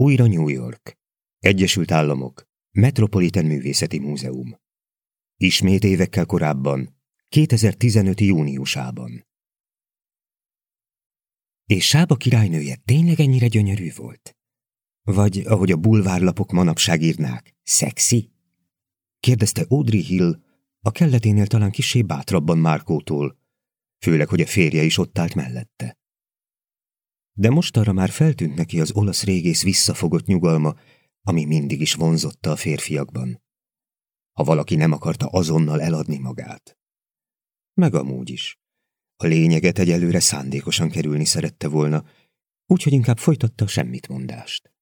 Újra New York. Egyesült Államok. Metropolitan Művészeti Múzeum. Ismét évekkel korábban, 2015. júniusában. És Sába királynője tényleg ennyire gyönyörű volt? Vagy, ahogy a bulvárlapok manapság írnák, szexi? Kérdezte Audrey Hill, a kelleténél talán kisé bátrabban Márkótól, főleg, hogy a férje is ott állt mellette. De most arra már feltűnt neki az olasz régész visszafogott nyugalma, ami mindig is vonzotta a férfiakban. Ha valaki nem akarta azonnal eladni magát. Meg amúgy is. A lényeget egyelőre szándékosan kerülni szerette volna, úgyhogy inkább folytatta a semmit mondást.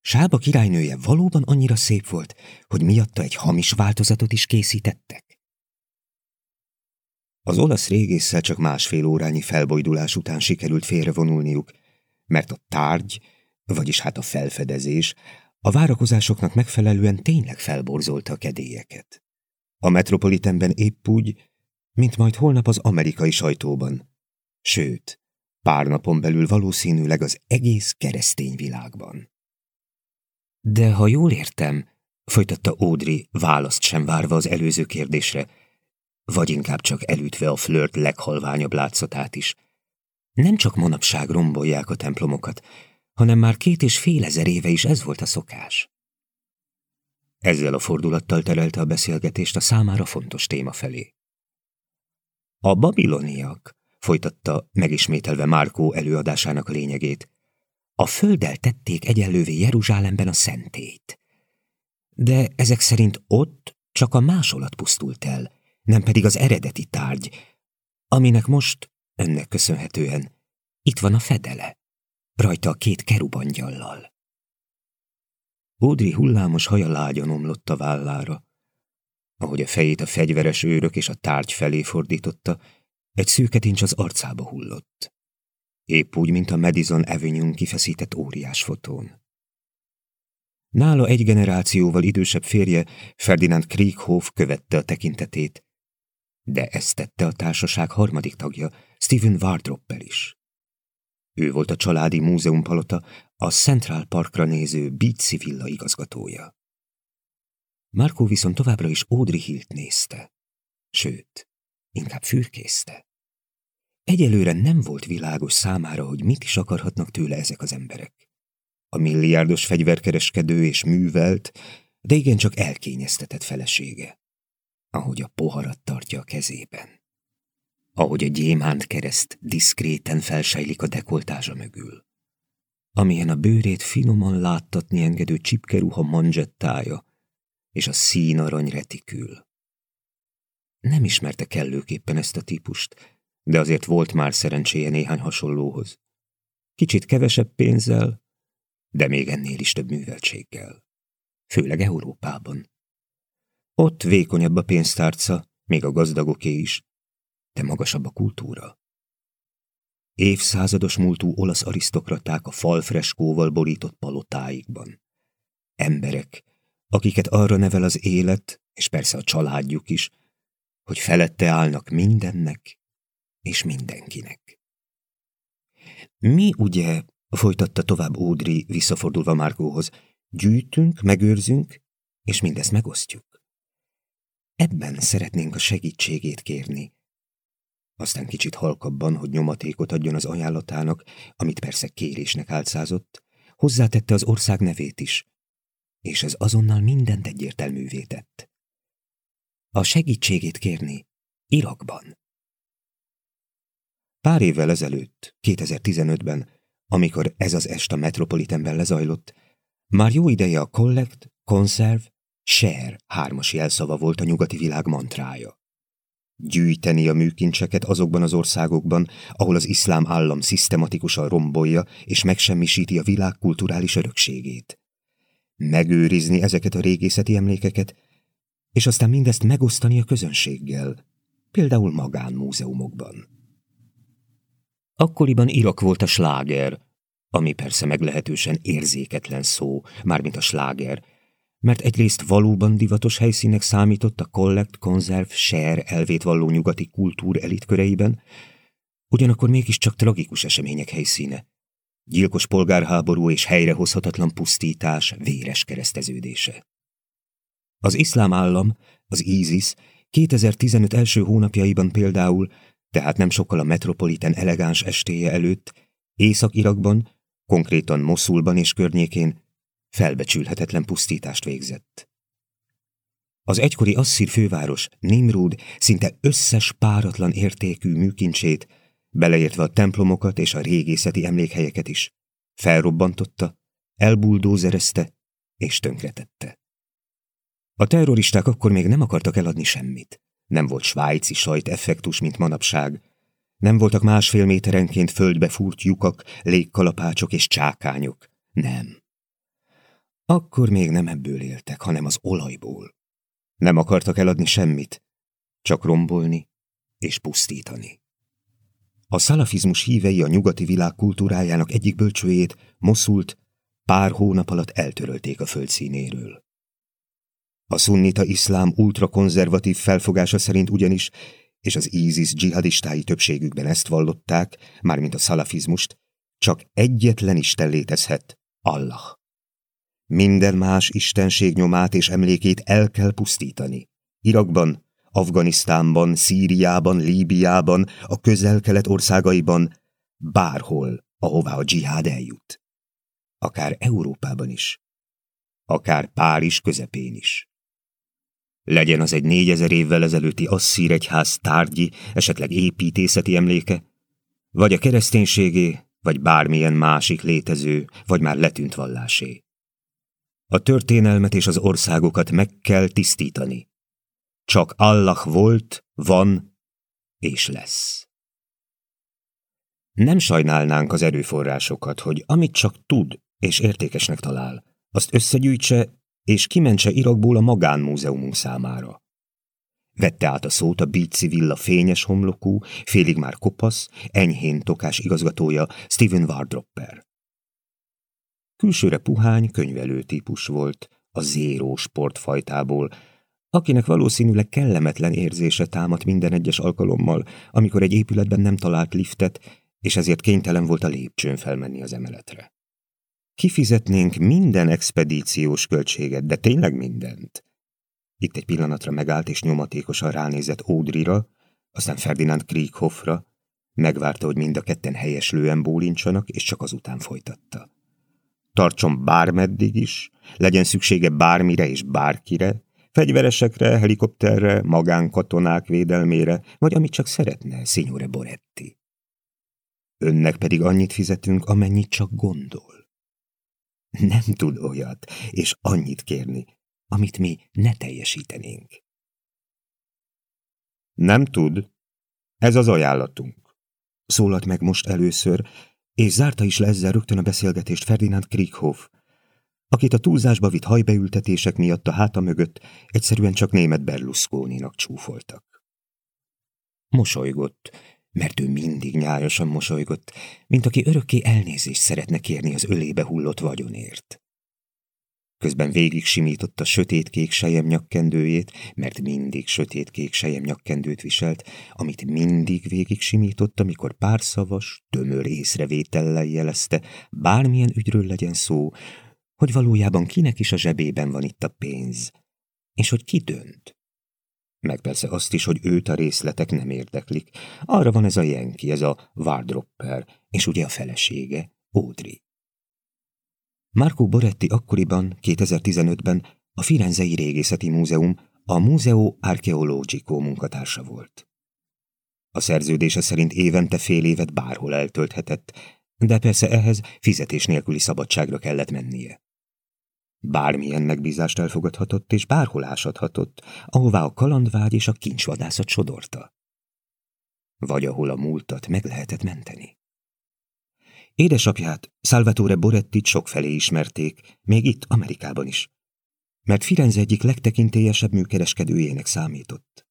Sába királynője valóban annyira szép volt, hogy miatta egy hamis változatot is készítettek? Az olasz régésszel csak másfél órányi felbojdulás után sikerült félrevonulniuk, mert a tárgy, vagyis hát a felfedezés, a várakozásoknak megfelelően tényleg felborzolta a kedélyeket. A metropolitenben épp úgy, mint majd holnap az amerikai sajtóban. Sőt, pár napon belül valószínűleg az egész keresztény világban. De ha jól értem, folytatta Audrey, választ sem várva az előző kérdésre, vagy inkább csak elütve a flört leghalványabb látszatát is. Nem csak manapság rombolják a templomokat, hanem már két és fél ezer éve is ez volt a szokás. Ezzel a fordulattal terelte a beszélgetést a számára fontos téma felé. A babiloniak, folytatta megismételve Márkó előadásának a lényegét, a földdel tették egyenlővé Jeruzsálemben a szentét. De ezek szerint ott csak a másolat pusztult el, nem pedig az eredeti tárgy, aminek most, önnek köszönhetően, itt van a fedele, rajta a két kerubangyallal. Ódri hullámos haja lágyan omlott a vállára. Ahogy a fejét a fegyveres őrök és a tárgy felé fordította, egy szűketincs az arcába hullott. Épp úgy, mint a Madison Avenue-n kifeszített óriás fotón. Nála egy generációval idősebb férje, Ferdinand Krieghoff követte a tekintetét, de ezt tette a társaság harmadik tagja, Stephen Wardroppel is. Ő volt a családi múzeumpalota, a Central Parkra néző Beatsy villa igazgatója. Markó viszont továbbra is Audrey Hilt nézte. Sőt, inkább fürkészte. Egyelőre nem volt világos számára, hogy mit is akarhatnak tőle ezek az emberek. A milliárdos fegyverkereskedő és művelt, de igencsak elkényeztetett felesége ahogy a poharat tartja a kezében. Ahogy a gyémánt kereszt diszkréten felsejlik a dekoltázsa mögül. Amilyen a bőrét finoman láttatni engedő csipkeruha manzsettája és a színarany retikül. Nem ismerte kellőképpen ezt a típust, de azért volt már szerencséje néhány hasonlóhoz. Kicsit kevesebb pénzzel, de még ennél is több műveltséggel. Főleg Európában. Ott vékonyabb a pénztárca, még a gazdagoké is, de magasabb a kultúra. Évszázados múltú olasz arisztokraták a falfreskóval borított palotáikban. Emberek, akiket arra nevel az élet, és persze a családjuk is, hogy felette állnak mindennek és mindenkinek. Mi ugye, folytatta tovább Ódri visszafordulva Márkóhoz, gyűjtünk, megőrzünk, és mindezt megosztjuk. Ebben szeretnénk a segítségét kérni. Aztán kicsit halkabban, hogy nyomatékot adjon az ajánlatának, amit persze kérésnek álcázott, hozzátette az ország nevét is, és ez azonnal mindent egyértelművé tett. A segítségét kérni Irakban. Pár évvel ezelőtt, 2015-ben, amikor ez az est a Metropolitanben lezajlott, már jó ideje a Collect, Conserve Share hármas jelszava volt a nyugati világ mantrája. Gyűjteni a műkincseket azokban az országokban, ahol az iszlám állam szisztematikusan rombolja és megsemmisíti a világ kulturális örökségét. Megőrizni ezeket a régészeti emlékeket, és aztán mindezt megosztani a közönséggel, például magánmúzeumokban. Akkoriban Irak volt a sláger, ami persze meglehetősen érzéketlen szó, mármint a sláger, mert egyrészt valóban divatos helyszínek számított a collect, konzerv, share elvét valló nyugati kultúr elitköreiben, ugyanakkor mégiscsak tragikus események helyszíne. gyilkos polgárháború és helyrehozhatatlan pusztítás véres kereszteződése. Az iszlám állam, az ISIS 2015 első hónapjaiban például, tehát nem sokkal a metropoliten elegáns estéje előtt, Észak-Irakban, konkrétan Moszulban és környékén felbecsülhetetlen pusztítást végzett. Az egykori asszír főváros, Nimrud szinte összes páratlan értékű műkincsét, beleértve a templomokat és a régészeti emlékhelyeket is, felrobbantotta, elbuldózerezte és tönkretette. A terroristák akkor még nem akartak eladni semmit. Nem volt svájci sajt effektus, mint manapság. Nem voltak másfél méterenként földbe fúrt lyukak, légkalapácsok és csákányok. Nem. Akkor még nem ebből éltek, hanem az olajból. Nem akartak eladni semmit, csak rombolni és pusztítani. A szalafizmus hívei a nyugati világ kultúrájának egyik bölcsőjét, Moszult, pár hónap alatt eltörölték a földszínéről. A szunnita iszlám ultrakonzervatív felfogása szerint ugyanis, és az ISIS dzsihadistái többségükben ezt vallották, mármint a szalafizmust, csak egyetlen Isten létezhet, Allah. Minden más istenség nyomát és emlékét el kell pusztítani. Irakban, Afganisztánban, Szíriában, Líbiában, a közel-kelet országaiban, bárhol, ahová a dzsihád eljut. Akár Európában is. Akár Párizs közepén is. Legyen az egy négyezer évvel ezelőtti asszír egyház tárgyi, esetleg építészeti emléke, vagy a kereszténységé, vagy bármilyen másik létező, vagy már letűnt vallásé. A történelmet és az országokat meg kell tisztítani. Csak Allah volt, van és lesz. Nem sajnálnánk az erőforrásokat, hogy amit csak tud és értékesnek talál, azt összegyűjtse és kimentse Irakból a magánmúzeumunk számára. Vette át a szót a Beatsi villa fényes homlokú, félig már kopasz, enyhén tokás igazgatója Steven Wardropper. Külsőre puhány, könyvelő típus volt, a zéró sportfajtából, akinek valószínűleg kellemetlen érzése támadt minden egyes alkalommal, amikor egy épületben nem talált liftet, és ezért kénytelen volt a lépcsőn felmenni az emeletre. Kifizetnénk minden expedíciós költséget, de tényleg mindent. Itt egy pillanatra megállt és nyomatékosan ránézett Audrira, aztán Ferdinand Krieghoffra, megvárta, hogy mind a ketten helyeslően bólincsanak, és csak azután folytatta. Tartson bármeddig is, legyen szüksége bármire és bárkire, fegyveresekre, helikopterre, magánkatonák védelmére, vagy amit csak szeretne, Signore Boretti. Önnek pedig annyit fizetünk, amennyit csak gondol. Nem tud olyat, és annyit kérni, amit mi ne teljesítenénk. Nem tud. Ez az ajánlatunk. Szólalt meg most először, és zárta is le ezzel rögtön a beszélgetést Ferdinand Krieghoff, akit a túlzásba vitt hajbeültetések miatt a háta mögött egyszerűen csak német Berlusconi-nak csúfoltak. Mosolygott, mert ő mindig nyájasan mosolygott, mint aki örökké elnézést szeretne kérni az ölébe hullott vagyonért. Közben végig simította sötétkék sejem nyakkendőjét, mert mindig sötétkék sejem nyakkendőt viselt, amit mindig végig simított, amikor pár szavas, tömör észrevétellel jelezte, bármilyen ügyről legyen szó, hogy valójában kinek is a zsebében van itt a pénz, és hogy ki dönt. Meg persze azt is, hogy őt a részletek nem érdeklik. Arra van ez a jenki, ez a Wardropper, és ugye a felesége, Audrey. Marco Boretti akkoriban, 2015-ben a Firenzei Régészeti Múzeum, a Museo Archeologico munkatársa volt. A szerződése szerint évente fél évet bárhol eltölthetett, de persze ehhez fizetés nélküli szabadságra kellett mennie. Bármilyen megbízást elfogadhatott, és bárhol ásadhatott, ahová a kalandvágy és a kincsvadászat sodorta. Vagy ahol a múltat meg lehetett menteni. Édesapját, Salvatore Borettit sokfelé ismerték, még itt, Amerikában is, mert Firenze egyik legtekintélyesebb műkereskedőjének számított.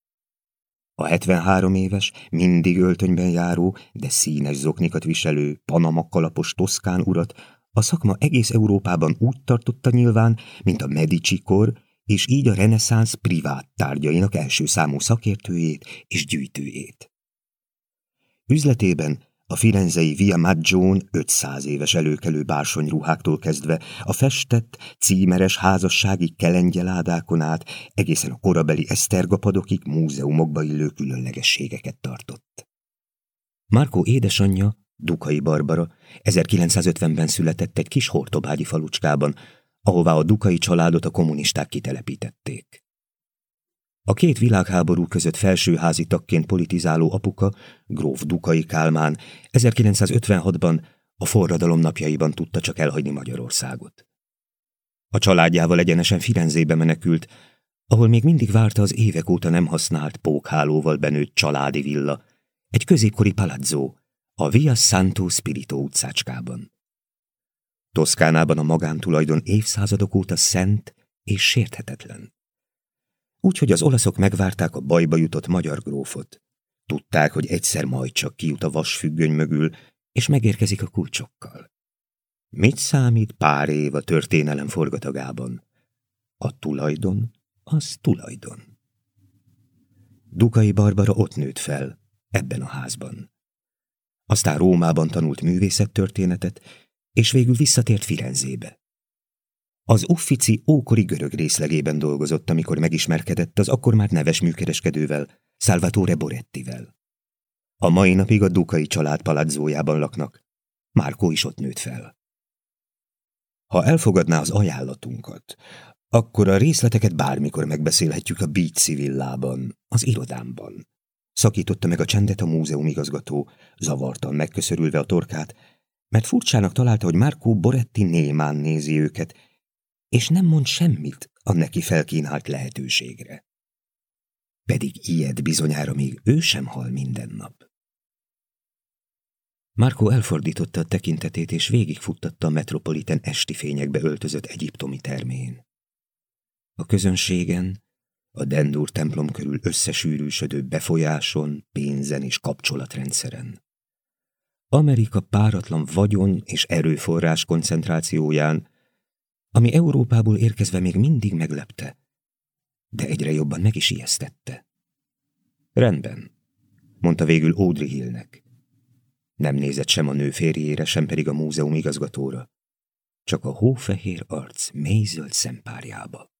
A 73 éves, mindig öltönyben járó, de színes zoknikat viselő, panamakalapos toszkán urat a szakma egész Európában úgy tartotta nyilván, mint a Medici kor, és így a reneszánsz privát tárgyainak első számú szakértőjét és gyűjtőjét. Üzletében a firenzei Via Maggion 500 éves előkelő bársonyruháktól kezdve a festett, címeres házassági kelengyeládákon át egészen a korabeli esztergapadokig múzeumokba illő különlegességeket tartott. Márkó édesanyja, Dukai Barbara 1950-ben született egy kis hortobágyi falucskában, ahová a Dukai családot a kommunisták kitelepítették. A két világháború között felsőházi tagként politizáló apuka, gróf Dukai Kálmán 1956-ban a forradalom napjaiban tudta csak elhagyni Magyarországot. A családjával egyenesen Firenzébe menekült, ahol még mindig várta az évek óta nem használt pókhálóval benőtt családi villa, egy középkori palazzo, a Via Santo Spirito utcácskában. Toszkánában a magántulajdon évszázadok óta szent és sérthetetlen. Úgyhogy az olaszok megvárták a bajba jutott magyar grófot. Tudták, hogy egyszer majd csak kijut a vasfüggöny mögül, és megérkezik a kulcsokkal. Mit számít pár év a történelem forgatagában? A tulajdon, az tulajdon. Dukai Barbara ott nőtt fel, ebben a házban. Aztán Rómában tanult művészettörténetet, és végül visszatért Firenzébe. Az Uffici ókori görög részlegében dolgozott, amikor megismerkedett az akkor már neves műkereskedővel, Salvatore Borettivel. A mai napig a Dukai család palazzójában laknak. Márkó is ott nőtt fel. Ha elfogadná az ajánlatunkat, akkor a részleteket bármikor megbeszélhetjük a Beach villában, az irodámban. Szakította meg a csendet a múzeum igazgató, zavartan megköszörülve a torkát, mert furcsának találta, hogy Márkó Boretti némán nézi őket, és nem mond semmit a neki felkínált lehetőségre. Pedig ilyet bizonyára még ő sem hal minden nap. Márkó elfordította a tekintetét, és végigfuttatta a metropoliten esti fényekbe öltözött egyiptomi termén. A közönségen, a Dendur templom körül összesűrűsödő befolyáson, pénzen és kapcsolatrendszeren. Amerika páratlan vagyon és erőforrás koncentrációján, ami Európából érkezve még mindig meglepte, de egyre jobban meg is ijesztette. Rendben, mondta végül Audrey Hillnek. Nem nézett sem a nő férjére, sem pedig a múzeum igazgatóra, csak a hófehér arc mélyzöld szempárjába.